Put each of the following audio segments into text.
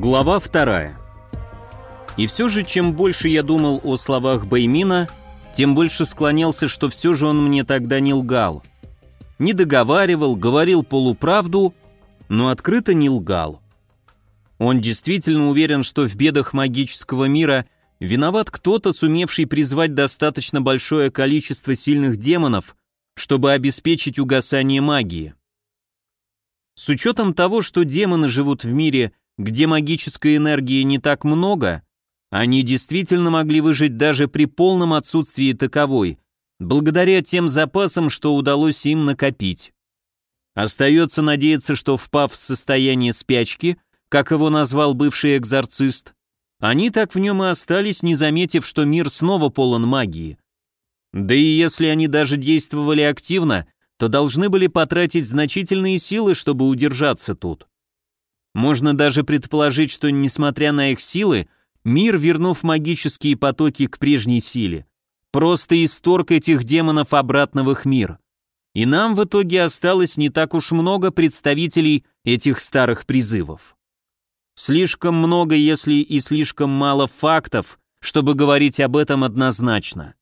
Глава вторая. И все же, чем больше я думал о словах Баймина, тем больше склонялся, что все же он мне тогда не лгал. Не договаривал, говорил полуправду, но открыто не лгал. Он действительно уверен, что в бедах магического мира виноват кто-то, сумевший призвать достаточно большое количество сильных демонов, чтобы обеспечить угасание магии. С учетом того, что демоны живут в мире, где магической энергии не так много, они действительно могли выжить даже при полном отсутствии таковой, благодаря тем запасам, что удалось им накопить. Остается надеяться, что впав в состояние спячки, как его назвал бывший экзорцист, они так в нем и остались, не заметив, что мир снова полон магии. Да и если они даже действовали активно, то должны были потратить значительные силы, чтобы удержаться тут. Можно даже предположить, что, несмотря на их силы, мир, вернув магические потоки к прежней силе, просто исторг этих демонов обратно в их мир. И нам в итоге осталось не так уж много представителей этих старых призывов. Слишком много, если и слишком мало фактов, чтобы говорить об этом однозначно.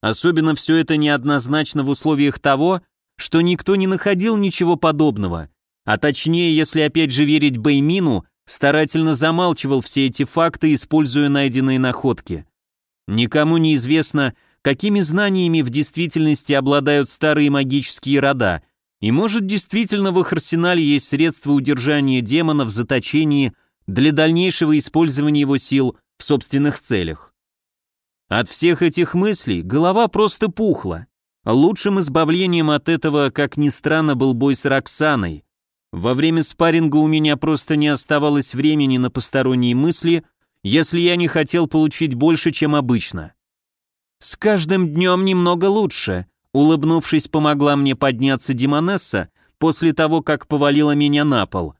Особенно все это неоднозначно в условиях того, что никто не находил ничего подобного, а точнее, если опять же верить Бэймину, старательно замалчивал все эти факты, используя найденные находки. Никому не известно, какими знаниями в действительности обладают старые магические рода, и может действительно в их арсенале есть средства удержания демона в заточении для дальнейшего использования его сил в собственных целях. От всех этих мыслей голова просто пухла. Лучшим избавлением от этого, как ни странно, был бой с Роксаной, во время спарринга у меня просто не оставалось времени на посторонние мысли, если я не хотел получить больше, чем обычно. С каждым днем немного лучше, улыбнувшись, помогла мне подняться Димонесса после того, как повалила меня на пол.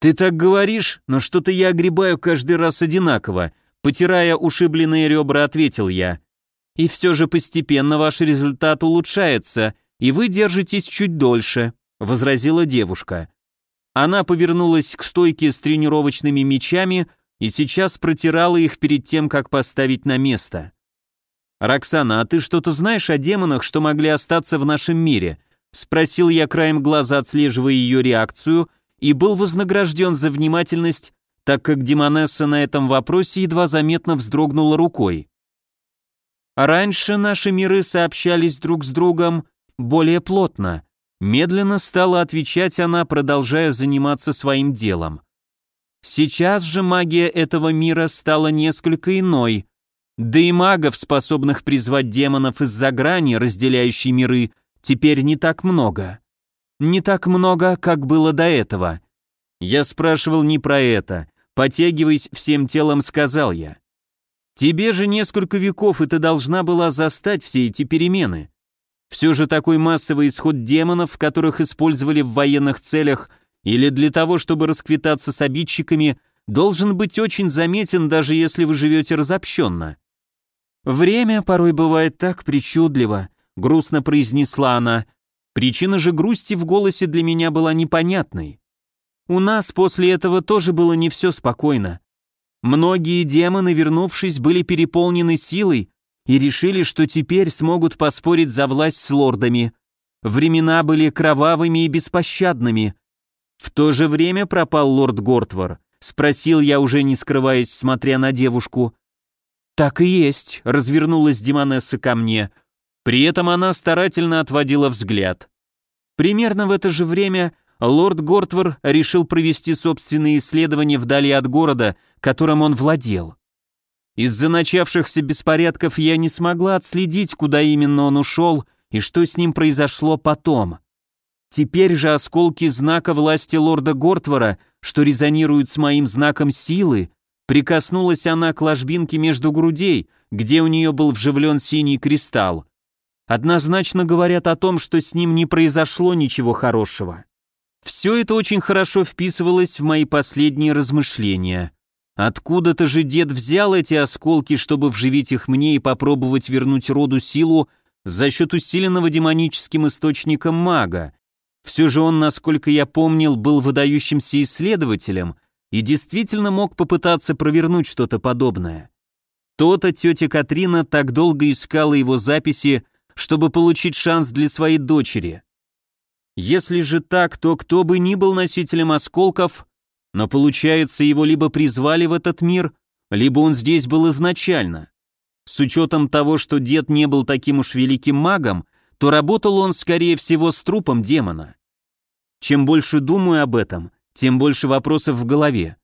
«Ты так говоришь, но что-то я огребаю каждый раз одинаково», потирая ушибленные ребра, ответил я. «И все же постепенно ваш результат улучшается, и вы держитесь чуть дольше», возразила девушка. Она повернулась к стойке с тренировочными мечами и сейчас протирала их перед тем, как поставить на место. «Роксана, а ты что-то знаешь о демонах, что могли остаться в нашем мире?» Спросил я краем глаза, отслеживая ее реакцию, и был вознагражден за внимательность, так как Демонесса на этом вопросе едва заметно вздрогнула рукой. «Раньше наши миры сообщались друг с другом более плотно», Медленно стала отвечать она, продолжая заниматься своим делом. Сейчас же магия этого мира стала несколько иной, да и магов, способных призвать демонов из-за грани, разделяющей миры, теперь не так много. Не так много, как было до этого. Я спрашивал не про это, потягиваясь всем телом, сказал я. Тебе же несколько веков, и ты должна была застать все эти перемены. Все же такой массовый исход демонов, которых использовали в военных целях или для того, чтобы расквитаться с обидчиками, должен быть очень заметен, даже если вы живете разобщенно. «Время порой бывает так причудливо», — грустно произнесла она. Причина же грусти в голосе для меня была непонятной. У нас после этого тоже было не все спокойно. Многие демоны, вернувшись, были переполнены силой, и решили, что теперь смогут поспорить за власть с лордами. Времена были кровавыми и беспощадными. В то же время пропал лорд Гортвар, спросил я уже не скрываясь, смотря на девушку. Так и есть, развернулась Димонесса ко мне. При этом она старательно отводила взгляд. Примерно в это же время лорд Гортвар решил провести собственные исследования вдали от города, которым он владел. Из-за начавшихся беспорядков я не смогла отследить, куда именно он ушел и что с ним произошло потом. Теперь же осколки знака власти лорда Гортвара, что резонируют с моим знаком силы, прикоснулась она к ложбинке между грудей, где у нее был вживлен синий кристалл. Однозначно говорят о том, что с ним не произошло ничего хорошего. Все это очень хорошо вписывалось в мои последние размышления. Откуда-то же дед взял эти осколки, чтобы вживить их мне и попробовать вернуть роду силу за счет усиленного демоническим источником мага. Все же он, насколько я помнил, был выдающимся исследователем и действительно мог попытаться провернуть что-то подобное. То-то тетя Катрина так долго искала его записи, чтобы получить шанс для своей дочери. Если же так, то кто бы ни был носителем осколков, но получается, его либо призвали в этот мир, либо он здесь был изначально. С учетом того, что дед не был таким уж великим магом, то работал он, скорее всего, с трупом демона. Чем больше думаю об этом, тем больше вопросов в голове.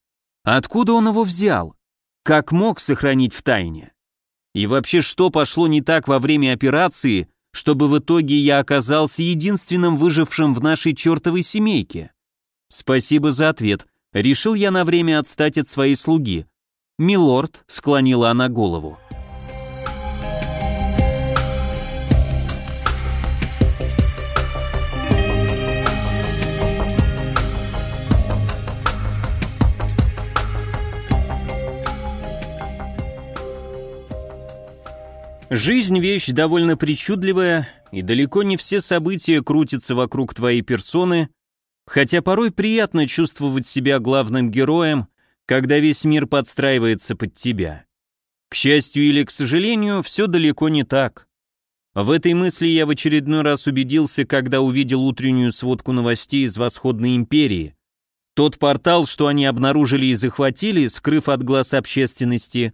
Откуда он его взял? Как мог сохранить в тайне? И вообще, что пошло не так во время операции, чтобы в итоге я оказался единственным выжившим в нашей чертовой семейке? Спасибо за ответ. Решил я на время отстать от своей слуги. «Милорд», — склонила она голову. Жизнь — вещь довольно причудливая, и далеко не все события крутятся вокруг твоей персоны, хотя порой приятно чувствовать себя главным героем, когда весь мир подстраивается под тебя. К счастью или к сожалению, все далеко не так. В этой мысли я в очередной раз убедился, когда увидел утреннюю сводку новостей из Восходной империи. Тот портал, что они обнаружили и захватили, скрыв от глаз общественности,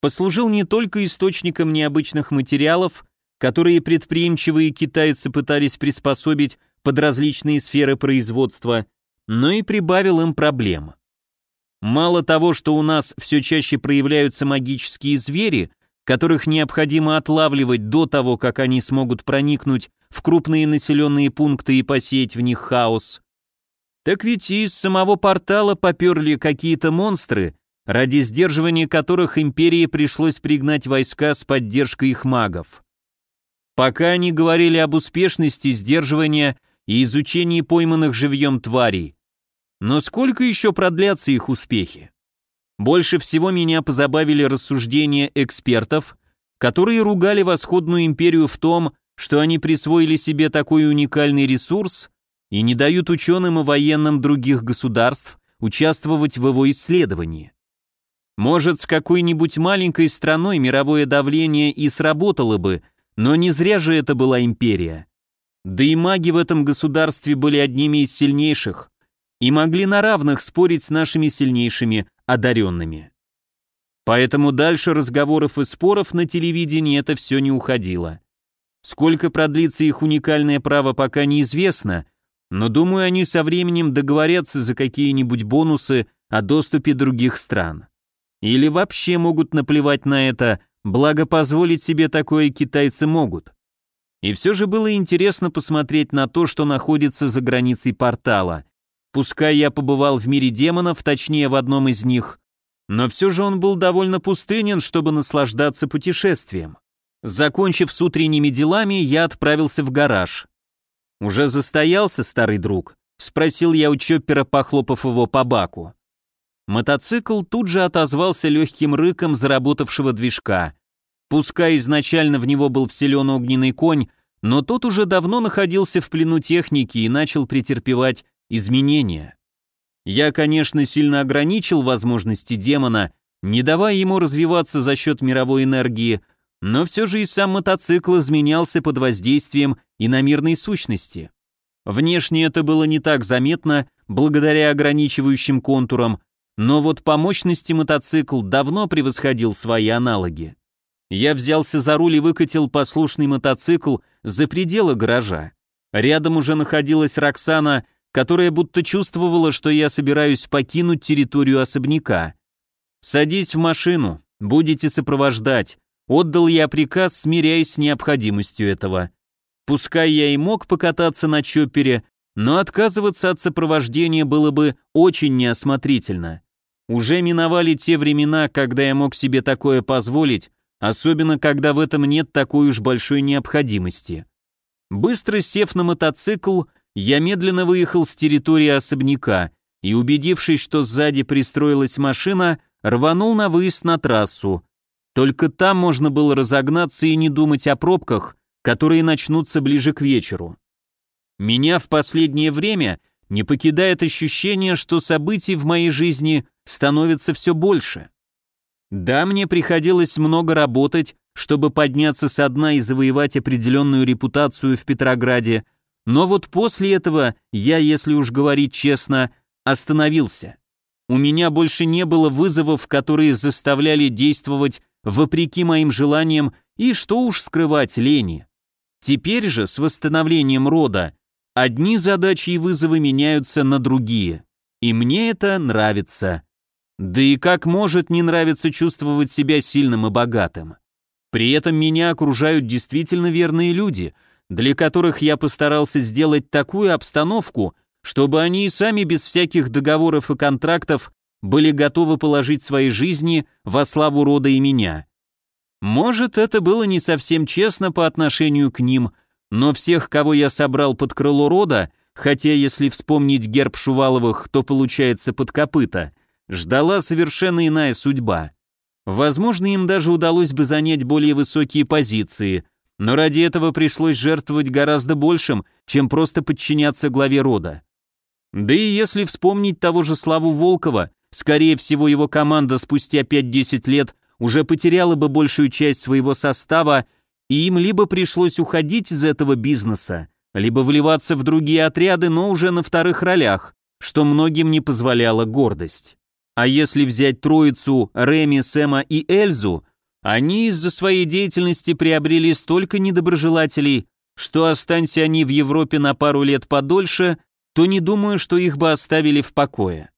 послужил не только источником необычных материалов, которые предприимчивые китайцы пытались приспособить под различные сферы производства, но и прибавил им проблем. Мало того, что у нас все чаще проявляются магические звери, которых необходимо отлавливать до того, как они смогут проникнуть в крупные населенные пункты и посеять в них хаос, так ведь и из самого портала поперли какие-то монстры, ради сдерживания которых империи пришлось пригнать войска с поддержкой их магов. Пока они говорили об успешности сдерживания и изучении пойманных живьем тварей. Но сколько еще продлятся их успехи? Больше всего меня позабавили рассуждения экспертов, которые ругали Восходную империю в том, что они присвоили себе такой уникальный ресурс и не дают ученым и военным других государств участвовать в его исследовании. Может, с какой-нибудь маленькой страной мировое давление и сработало бы, но не зря же это была империя. Да и маги в этом государстве были одними из сильнейших и могли на равных спорить с нашими сильнейшими одаренными. Поэтому дальше разговоров и споров на телевидении это все не уходило. Сколько продлится их уникальное право, пока неизвестно, но думаю, они со временем договорятся за какие-нибудь бонусы о доступе других стран. Или вообще могут наплевать на это, благо позволить себе такое китайцы могут. И все же было интересно посмотреть на то, что находится за границей портала. Пускай я побывал в мире демонов, точнее в одном из них, но все же он был довольно пустынен, чтобы наслаждаться путешествием. Закончив с утренними делами, я отправился в гараж. «Уже застоялся, старый друг?» — спросил я у Чоппера, похлопав его по баку. Мотоцикл тут же отозвался легким рыком заработавшего движка. Пускай изначально в него был вселен огненный конь, но тот уже давно находился в плену техники и начал претерпевать изменения. Я, конечно, сильно ограничил возможности демона, не давая ему развиваться за счет мировой энергии, но все же и сам мотоцикл изменялся под воздействием иномирной сущности. Внешне это было не так заметно, благодаря ограничивающим контурам, но вот по мощности мотоцикл давно превосходил свои аналоги. Я взялся за руль и выкатил послушный мотоцикл за пределы гаража. Рядом уже находилась Роксана, которая будто чувствовала, что я собираюсь покинуть территорию особняка. «Садись в машину, будете сопровождать», отдал я приказ, смиряясь с необходимостью этого. Пускай я и мог покататься на чоппере, но отказываться от сопровождения было бы очень неосмотрительно. Уже миновали те времена, когда я мог себе такое позволить, особенно когда в этом нет такой уж большой необходимости. Быстро сев на мотоцикл, я медленно выехал с территории особняка и, убедившись, что сзади пристроилась машина, рванул на выезд на трассу. Только там можно было разогнаться и не думать о пробках, которые начнутся ближе к вечеру. Меня в последнее время не покидает ощущение, что событий в моей жизни становится все больше. Да, мне приходилось много работать, чтобы подняться со дна и завоевать определенную репутацию в Петрограде, но вот после этого я, если уж говорить честно, остановился. У меня больше не было вызовов, которые заставляли действовать вопреки моим желаниям и, что уж скрывать, лени. Теперь же, с восстановлением рода, одни задачи и вызовы меняются на другие. И мне это нравится. Да и как может не нравиться чувствовать себя сильным и богатым? При этом меня окружают действительно верные люди, для которых я постарался сделать такую обстановку, чтобы они и сами без всяких договоров и контрактов были готовы положить свои жизни во славу рода и меня. Может, это было не совсем честно по отношению к ним, но всех, кого я собрал под крыло рода, хотя если вспомнить герб Шуваловых, то получается под копыта, ждала совершенно иная судьба. Возможно, им даже удалось бы занять более высокие позиции, но ради этого пришлось жертвовать гораздо большим, чем просто подчиняться главе рода. Да и если вспомнить того же Славу Волкова, скорее всего его команда спустя 5-10 лет уже потеряла бы большую часть своего состава, и им либо пришлось уходить из этого бизнеса, либо вливаться в другие отряды, но уже на вторых ролях, что многим не позволяла гордость. А если взять троицу Реми, Сэма и Эльзу, они из-за своей деятельности приобрели столько недоброжелателей, что останься они в Европе на пару лет подольше, то не думаю, что их бы оставили в покое.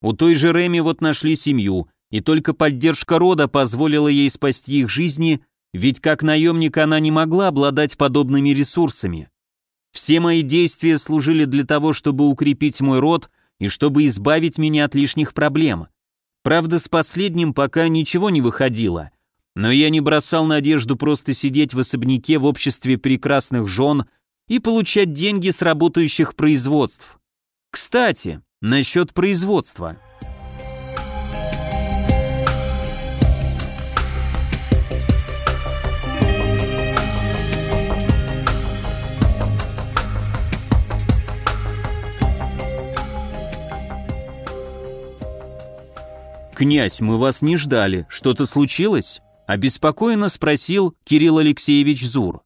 У той же Реми вот нашли семью, и только поддержка рода позволила ей спасти их жизни, ведь как наемник она не могла обладать подобными ресурсами. Все мои действия служили для того, чтобы укрепить мой род и чтобы избавить меня от лишних проблем. Правда, с последним пока ничего не выходило, но я не бросал надежду просто сидеть в особняке в обществе прекрасных жен и получать деньги с работающих производств. Кстати, насчет производства – «Князь, мы вас не ждали. Что-то случилось?» – обеспокоенно спросил Кирилл Алексеевич Зур.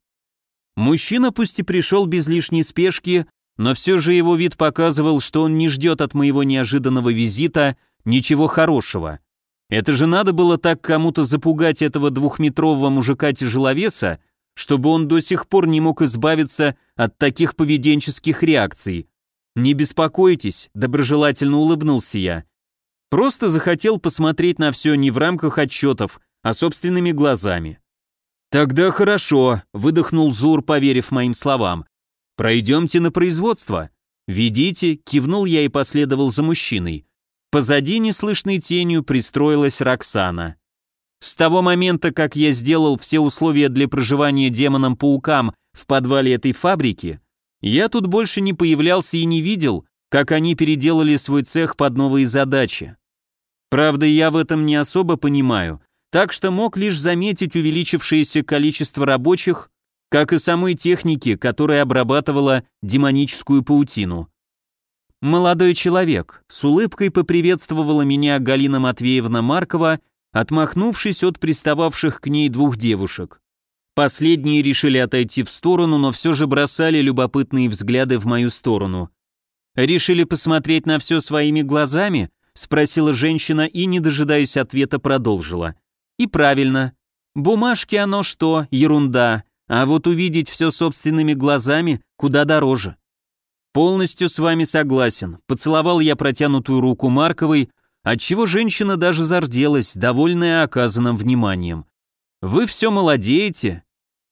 Мужчина пусть и пришел без лишней спешки, но все же его вид показывал, что он не ждет от моего неожиданного визита ничего хорошего. Это же надо было так кому-то запугать этого двухметрового мужика-тяжеловеса, чтобы он до сих пор не мог избавиться от таких поведенческих реакций. «Не беспокойтесь», — доброжелательно улыбнулся я. Просто захотел посмотреть на все не в рамках отчетов, а собственными глазами. «Тогда хорошо», — выдохнул Зур, поверив моим словам. «Пройдемте на производство». «Ведите», — кивнул я и последовал за мужчиной. Позади неслышной тенью пристроилась Роксана. С того момента, как я сделал все условия для проживания демоном-паукам в подвале этой фабрики, я тут больше не появлялся и не видел, как они переделали свой цех под новые задачи. Правда, я в этом не особо понимаю, так что мог лишь заметить увеличившееся количество рабочих, как и самой техники, которая обрабатывала демоническую паутину. «Молодой человек», — с улыбкой поприветствовала меня Галина Матвеевна Маркова, отмахнувшись от пристававших к ней двух девушек. Последние решили отойти в сторону, но все же бросали любопытные взгляды в мою сторону. Решили посмотреть на все своими глазами? Спросила женщина и, не дожидаясь ответа, продолжила. И правильно. Бумажки оно что, ерунда. А вот увидеть все собственными глазами куда дороже. Полностью с вами согласен. Поцеловал я протянутую руку Марковой, отчего женщина даже зарделась, довольная оказанным вниманием. Вы все молодеете.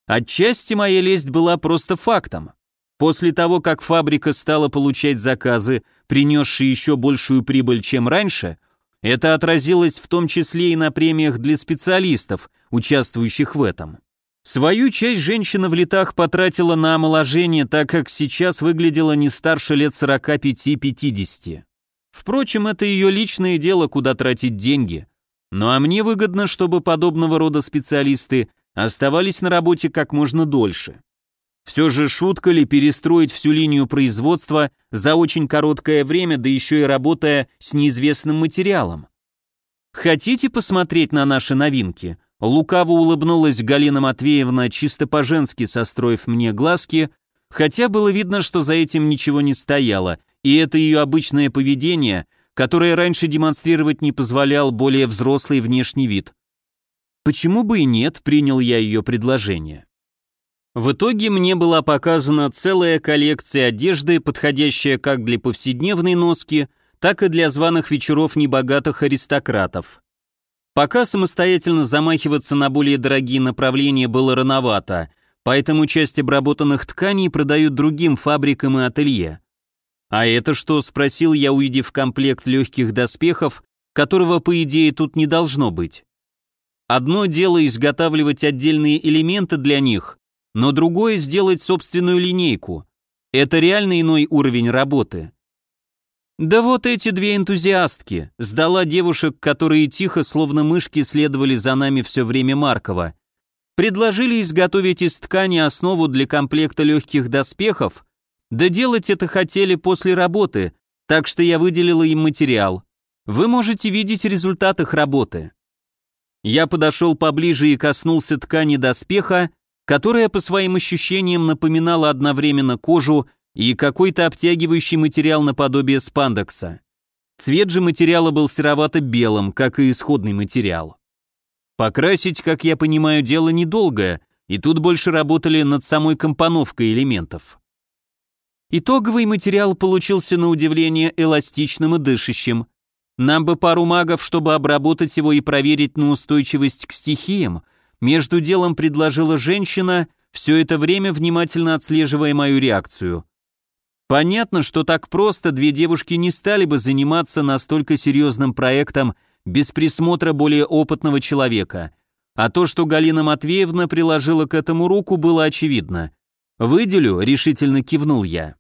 Отчасти моя лесть была просто фактом. После того, как фабрика стала получать заказы, принесшие еще большую прибыль, чем раньше, это отразилось в том числе и на премиях для специалистов, участвующих в этом. Свою часть женщина в летах потратила на омоложение, так как сейчас выглядела не старше лет 45-50. Впрочем, это ее личное дело, куда тратить деньги. Ну а мне выгодно, чтобы подобного рода специалисты оставались на работе как можно дольше. Все же шутка ли перестроить всю линию производства за очень короткое время, да еще и работая с неизвестным материалом? Хотите посмотреть на наши новинки? Лукаво улыбнулась Галина Матвеевна, чисто по-женски состроив мне глазки, хотя было видно, что за этим ничего не стояло, и это ее обычное поведение, которое раньше демонстрировать не позволял более взрослый внешний вид. Почему бы и нет, принял я ее предложение. В итоге мне была показана целая коллекция одежды, подходящая как для повседневной носки, так и для званых вечеров небогатых аристократов. Пока самостоятельно замахиваться на более дорогие направления было рановато, поэтому часть обработанных тканей продают другим фабрикам и ателье. «А это что?» – спросил я, увидев комплект легких доспехов, которого, по идее, тут не должно быть. Одно дело изготавливать отдельные элементы для них, но другое – сделать собственную линейку. Это реально иной уровень работы. Да вот эти две энтузиастки, сдала девушек, которые тихо, словно мышки, следовали за нами все время Маркова. Предложили изготовить из ткани основу для комплекта легких доспехов, да делать это хотели после работы, так что я выделила им материал. Вы можете видеть результат их работы. Я подошел поближе и коснулся ткани доспеха, которая по своим ощущениям напоминала одновременно кожу и какой-то обтягивающий материал наподобие спандекса. Цвет же материала был серовато-белым, как и исходный материал. Покрасить, как я понимаю, дело недолгое, и тут больше работали над самой компоновкой элементов. Итоговый материал получился на удивление эластичным и дышащим. Нам бы пару магов, чтобы обработать его и проверить на устойчивость к стихиям. Между делом предложила женщина, все это время внимательно отслеживая мою реакцию. Понятно, что так просто две девушки не стали бы заниматься настолько серьезным проектом без присмотра более опытного человека. А то, что Галина Матвеевна приложила к этому руку, было очевидно. «Выделю», — решительно кивнул я.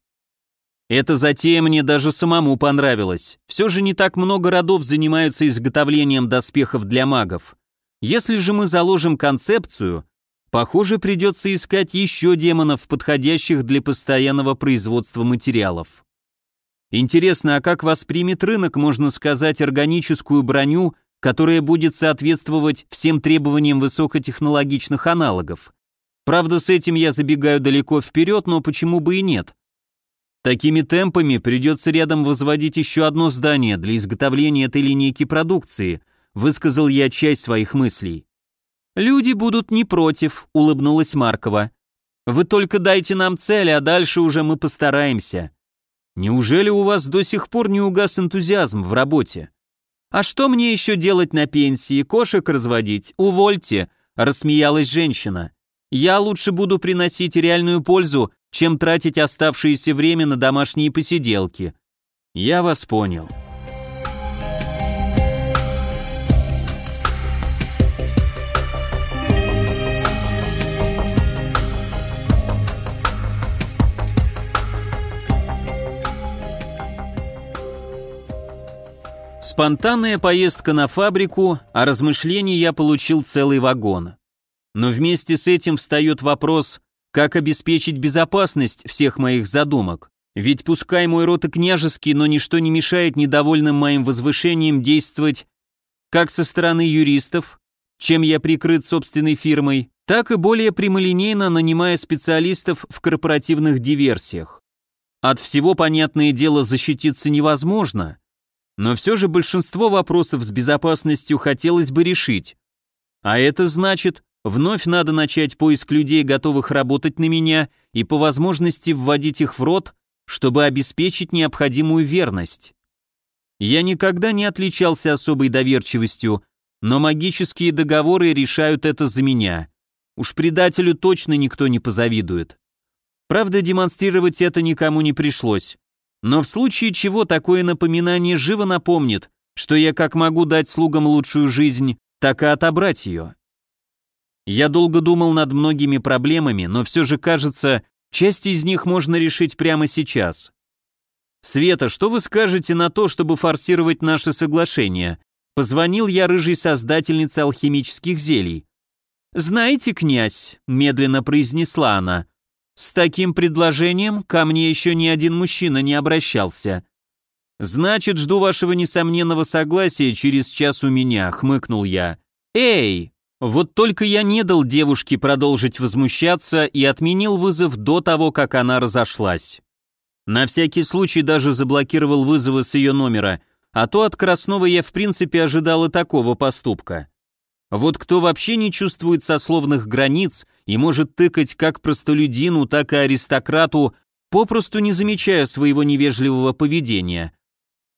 Эта затея мне даже самому понравилась. Все же не так много родов занимаются изготовлением доспехов для магов. Если же мы заложим концепцию, Похоже, придется искать еще демонов, подходящих для постоянного производства материалов. Интересно, а как воспримет рынок, можно сказать, органическую броню, которая будет соответствовать всем требованиям высокотехнологичных аналогов? Правда, с этим я забегаю далеко вперед, но почему бы и нет? Такими темпами придется рядом возводить еще одно здание для изготовления этой линейки продукции, высказал я часть своих мыслей. «Люди будут не против», — улыбнулась Маркова. «Вы только дайте нам цель, а дальше уже мы постараемся». «Неужели у вас до сих пор не угас энтузиазм в работе?» «А что мне еще делать на пенсии? Кошек разводить? Увольте», — рассмеялась женщина. «Я лучше буду приносить реальную пользу, чем тратить оставшееся время на домашние посиделки». «Я вас понял». Спонтанная поездка на фабрику, а размышлений я получил целый вагон. Но вместе с этим встает вопрос, как обеспечить безопасность всех моих задумок. Ведь пускай мой род и княжеский, но ничто не мешает недовольным моим возвышением действовать как со стороны юристов, чем я прикрыт собственной фирмой, так и более прямолинейно нанимая специалистов в корпоративных диверсиях. От всего, понятное дело, защититься невозможно, но все же большинство вопросов с безопасностью хотелось бы решить. А это значит, вновь надо начать поиск людей, готовых работать на меня, и по возможности вводить их в рот, чтобы обеспечить необходимую верность. Я никогда не отличался особой доверчивостью, но магические договоры решают это за меня. Уж предателю точно никто не позавидует. Правда, демонстрировать это никому не пришлось. Но в случае чего такое напоминание живо напомнит, что я как могу дать слугам лучшую жизнь, так и отобрать ее. Я долго думал над многими проблемами, но все же кажется, часть из них можно решить прямо сейчас. Света, что вы скажете на то, чтобы форсировать наше соглашение? Позвонил я рыжей создательнице алхимических зелий. «Знаете, князь», — медленно произнесла она, С таким предложением ко мне еще ни один мужчина не обращался. Значит, жду вашего несомненного согласия через час у меня, хмыкнул я. Эй! Вот только я не дал девушке продолжить возмущаться и отменил вызов до того, как она разошлась. На всякий случай даже заблокировал вызовы с ее номера, а то от Краснова я в принципе ожидал и такого поступка. Вот кто вообще не чувствует сословных границ и может тыкать как простолюдину, так и аристократу, попросту не замечая своего невежливого поведения.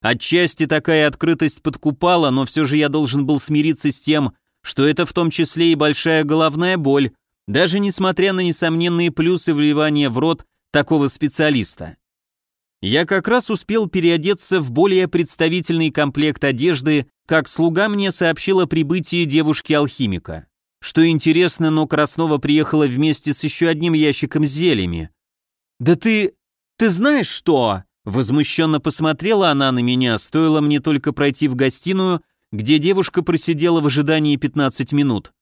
Отчасти такая открытость подкупала, но все же я должен был смириться с тем, что это в том числе и большая головная боль, даже несмотря на несомненные плюсы вливания в рот такого специалиста. Я как раз успел переодеться в более представительный комплект одежды, как слуга мне сообщил о прибытии девушки-алхимика. Что интересно, но Краснова приехала вместе с еще одним ящиком с зельями. «Да ты... ты знаешь что?» Возмущенно посмотрела она на меня, стоило мне только пройти в гостиную, где девушка просидела в ожидании 15 минут.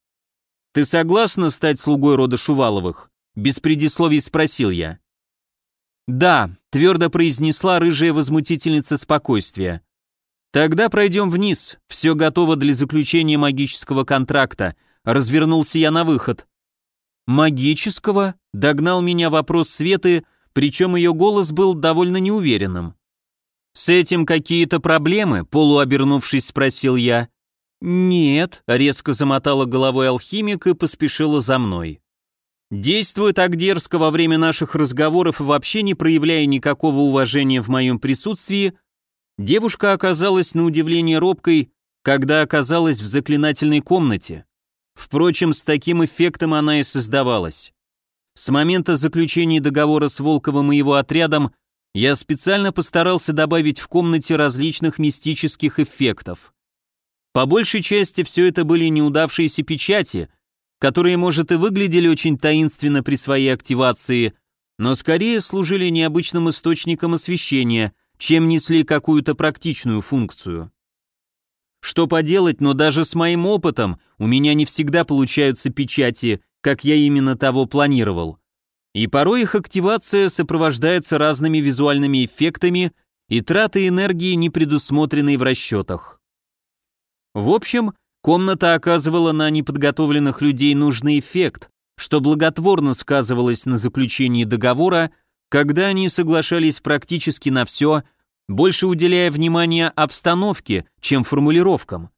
«Ты согласна стать слугой рода Шуваловых?» Без предисловий спросил я. «Да», — твердо произнесла рыжая возмутительница спокойствия. «Тогда пройдем вниз, все готово для заключения магического контракта», — развернулся я на выход. «Магического?» — догнал меня вопрос Светы, причем ее голос был довольно неуверенным. «С этим какие-то проблемы?» — полуобернувшись, спросил я. «Нет», — резко замотала головой алхимик и поспешила за мной. Действуя так дерзко во время наших разговоров и вообще не проявляя никакого уважения в моем присутствии, девушка оказалась на удивление робкой, когда оказалась в заклинательной комнате. Впрочем, с таким эффектом она и создавалась. С момента заключения договора с Волковым и его отрядом я специально постарался добавить в комнате различных мистических эффектов. По большей части все это были неудавшиеся печати, которые, может, и выглядели очень таинственно при своей активации, но скорее служили необычным источником освещения, чем несли какую-то практичную функцию. Что поделать, но даже с моим опытом у меня не всегда получаются печати, как я именно того планировал. И порой их активация сопровождается разными визуальными эффектами и тратой энергии, не предусмотренной в расчетах. В общем, Комната оказывала на неподготовленных людей нужный эффект, что благотворно сказывалось на заключении договора, когда они соглашались практически на все, больше уделяя внимания обстановке, чем формулировкам.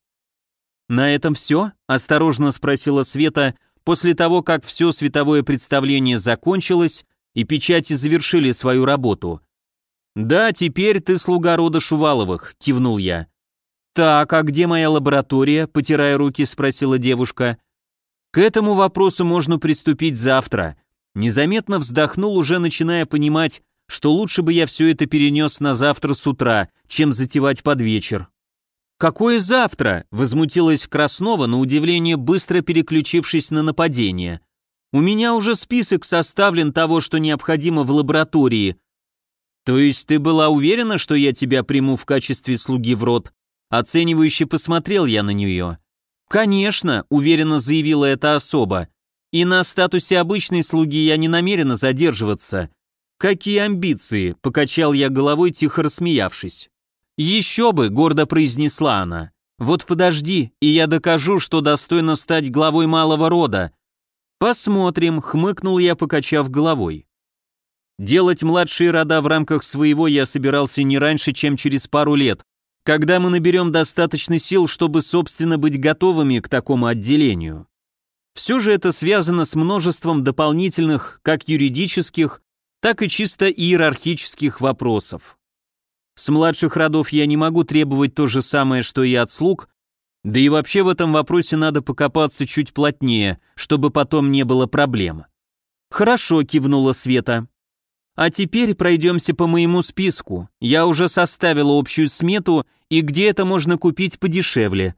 «На этом все?» – осторожно спросила Света после того, как все световое представление закончилось и печати завершили свою работу. «Да, теперь ты слуга рода Шуваловых», – кивнул я. «Так, а где моя лаборатория?» – потирая руки, спросила девушка. «К этому вопросу можно приступить завтра». Незаметно вздохнул, уже начиная понимать, что лучше бы я все это перенес на завтра с утра, чем затевать под вечер. «Какое завтра?» – возмутилась Краснова, на удивление быстро переключившись на нападение. «У меня уже список составлен того, что необходимо в лаборатории». «То есть ты была уверена, что я тебя приму в качестве слуги в рот?» Оценивающе посмотрел я на нее. «Конечно», — уверенно заявила эта особа. «И на статусе обычной слуги я не намерена задерживаться». «Какие амбиции?» — покачал я головой, тихо рассмеявшись. «Еще бы», — гордо произнесла она. «Вот подожди, и я докажу, что достойно стать главой малого рода». «Посмотрим», — хмыкнул я, покачав головой. Делать младшие рода в рамках своего я собирался не раньше, чем через пару лет, когда мы наберем достаточно сил, чтобы, собственно, быть готовыми к такому отделению. Все же это связано с множеством дополнительных, как юридических, так и чисто иерархических вопросов. С младших родов я не могу требовать то же самое, что и от слуг, да и вообще в этом вопросе надо покопаться чуть плотнее, чтобы потом не было проблем. «Хорошо», — кивнула Света. А теперь пройдемся по моему списку. Я уже составила общую смету и где это можно купить подешевле.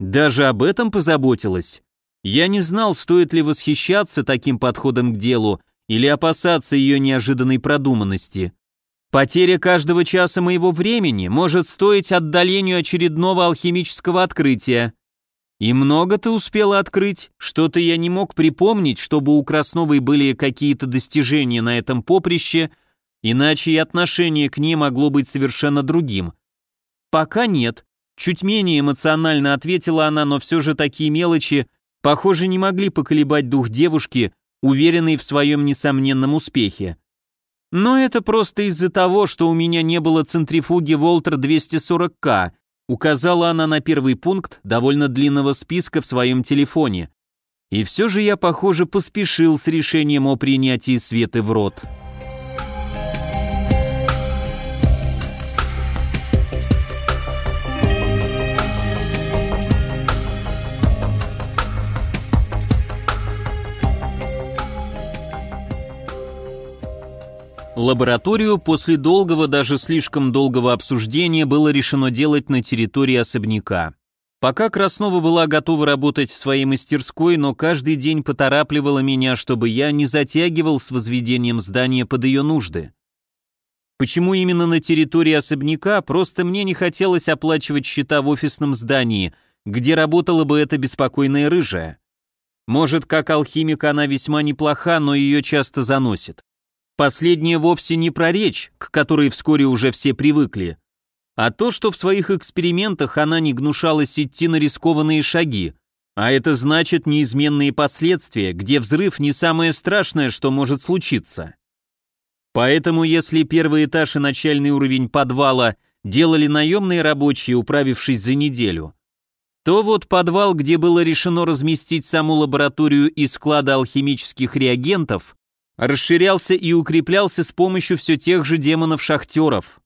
Даже об этом позаботилась. Я не знал, стоит ли восхищаться таким подходом к делу или опасаться ее неожиданной продуманности. Потеря каждого часа моего времени может стоить отдалению очередного алхимического открытия. «И много ты успела открыть? Что-то я не мог припомнить, чтобы у Красновой были какие-то достижения на этом поприще, иначе и отношение к ней могло быть совершенно другим». «Пока нет», — чуть менее эмоционально ответила она, но все же такие мелочи, похоже, не могли поколебать дух девушки, уверенной в своем несомненном успехе. Но это просто из-за того, что у меня не было центрифуги Волтер 240К, Указала она на первый пункт довольно длинного списка в своем телефоне. И все же я, похоже, поспешил с решением о принятии Светы в рот. Лабораторию после долгого, даже слишком долгого обсуждения было решено делать на территории особняка. Пока Краснова была готова работать в своей мастерской, но каждый день поторапливала меня, чтобы я не затягивал с возведением здания под ее нужды. Почему именно на территории особняка, просто мне не хотелось оплачивать счета в офисном здании, где работала бы эта беспокойная рыжая. Может, как алхимик она весьма неплоха, но ее часто заносит. Последнее вовсе не про речь, к которой вскоре уже все привыкли, а то, что в своих экспериментах она не гнушалась идти на рискованные шаги, а это значит неизменные последствия, где взрыв не самое страшное, что может случиться. Поэтому если первый этаж и начальный уровень подвала делали наемные рабочие, управившись за неделю, то вот подвал, где было решено разместить саму лабораторию и склада алхимических реагентов, расширялся и укреплялся с помощью все тех же демонов-шахтеров.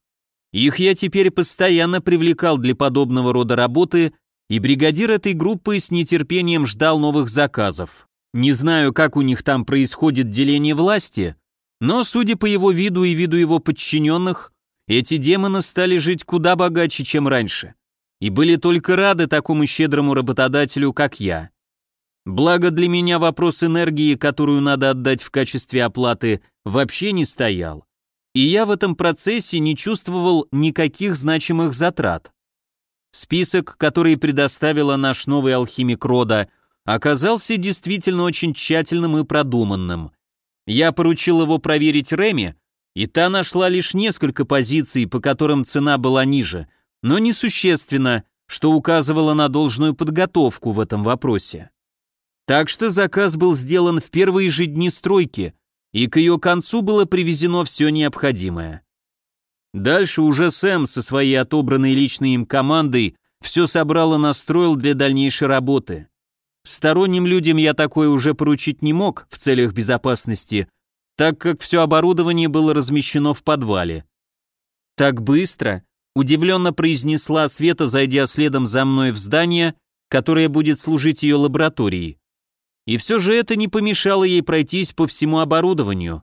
Их я теперь постоянно привлекал для подобного рода работы, и бригадир этой группы с нетерпением ждал новых заказов. Не знаю, как у них там происходит деление власти, но, судя по его виду и виду его подчиненных, эти демоны стали жить куда богаче, чем раньше, и были только рады такому щедрому работодателю, как я. Благо для меня вопрос энергии, которую надо отдать в качестве оплаты, вообще не стоял. И я в этом процессе не чувствовал никаких значимых затрат. Список, который предоставила наш новый алхимик рода, оказался действительно очень тщательным и продуманным. Я поручил его проверить Реми, и та нашла лишь несколько позиций, по которым цена была ниже, но несущественно, что указывало на должную подготовку в этом вопросе. Так что заказ был сделан в первые же дни стройки, и к ее концу было привезено все необходимое. Дальше уже Сэм со своей отобранной личной им командой все собрал и настроил для дальнейшей работы. Сторонним людям я такое уже поручить не мог в целях безопасности, так как все оборудование было размещено в подвале. «Так быстро?» – удивленно произнесла Света, зайдя следом за мной в здание, которое будет служить ее лабораторией. И все же это не помешало ей пройтись по всему оборудованию.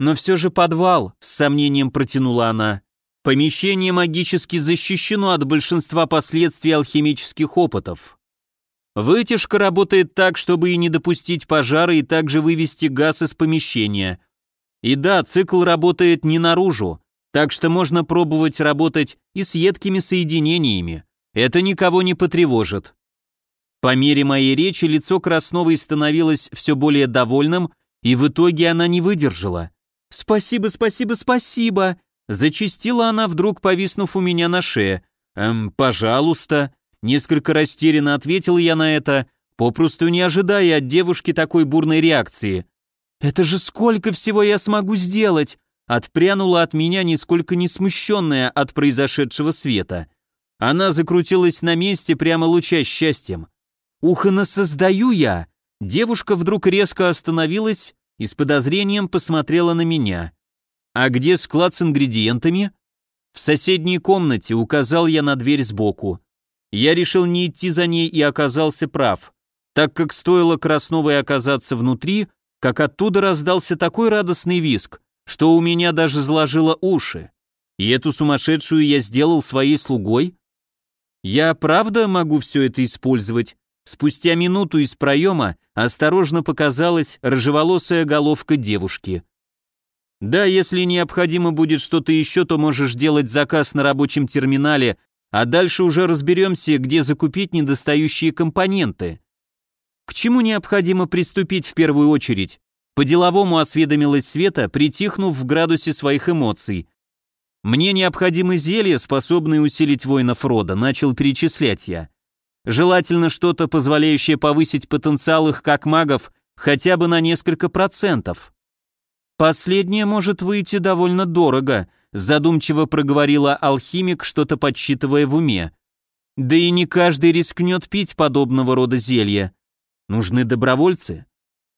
Но все же подвал, с сомнением протянула она. Помещение магически защищено от большинства последствий алхимических опытов. Вытяжка работает так, чтобы и не допустить пожара, и также вывести газ из помещения. И да, цикл работает не наружу, так что можно пробовать работать и с едкими соединениями. Это никого не потревожит. По мере моей речи лицо Красновой становилось все более довольным, и в итоге она не выдержала. «Спасибо, спасибо, спасибо!» Зачистила она, вдруг повиснув у меня на шее. «Эм, пожалуйста!» Несколько растерянно ответил я на это, попросту не ожидая от девушки такой бурной реакции. «Это же сколько всего я смогу сделать!» Отпрянула от меня, нисколько не смущенная от произошедшего света. Она закрутилась на месте, прямо луча счастьем. «Ух, и насоздаю я!» Девушка вдруг резко остановилась и с подозрением посмотрела на меня. «А где склад с ингредиентами?» «В соседней комнате», — указал я на дверь сбоку. Я решил не идти за ней и оказался прав, так как стоило Красновой оказаться внутри, как оттуда раздался такой радостный визг, что у меня даже заложило уши. И эту сумасшедшую я сделал своей слугой? Я правда могу все это использовать? Спустя минуту из проема осторожно показалась рыжеволосая головка девушки. «Да, если необходимо будет что-то еще, то можешь делать заказ на рабочем терминале а дальше уже разберемся, где закупить недостающие компоненты. К чему необходимо приступить в первую очередь? По-деловому осведомилась Света, притихнув в градусе своих эмоций. «Мне необходимы зелья, способные усилить воинов рода», — начал перечислять я. «Желательно что-то, позволяющее повысить потенциал их как магов хотя бы на несколько процентов». «Последнее может выйти довольно дорого», — задумчиво проговорила алхимик, что-то подсчитывая в уме. «Да и не каждый рискнет пить подобного рода зелья. Нужны добровольцы».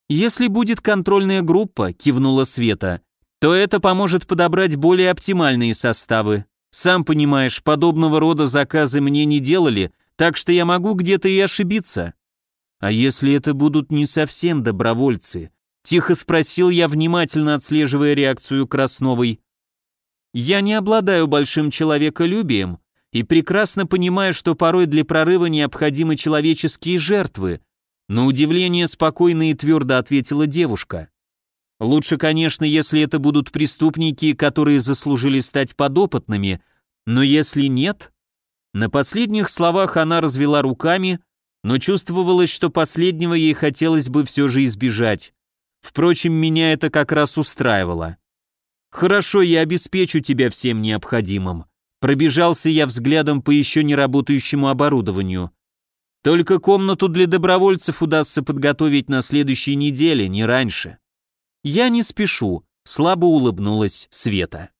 «Если будет контрольная группа», — кивнула Света, то это поможет подобрать более оптимальные составы. Сам понимаешь, подобного рода заказы мне не делали, так что я могу где-то и ошибиться. А если это будут не совсем добровольцы? Тихо спросил я, внимательно отслеживая реакцию Красновой. Я не обладаю большим человеколюбием и прекрасно понимаю, что порой для прорыва необходимы человеческие жертвы. На удивление спокойно и твердо ответила девушка. Лучше, конечно, если это будут преступники, которые заслужили стать подопытными, но если нет... На последних словах она развела руками, но чувствовалось, что последнего ей хотелось бы все же избежать. Впрочем, меня это как раз устраивало. «Хорошо, я обеспечу тебя всем необходимым». Пробежался я взглядом по еще не работающему оборудованию. Только комнату для добровольцев удастся подготовить на следующей неделе, не раньше. «Я не спешу», — слабо улыбнулась Света.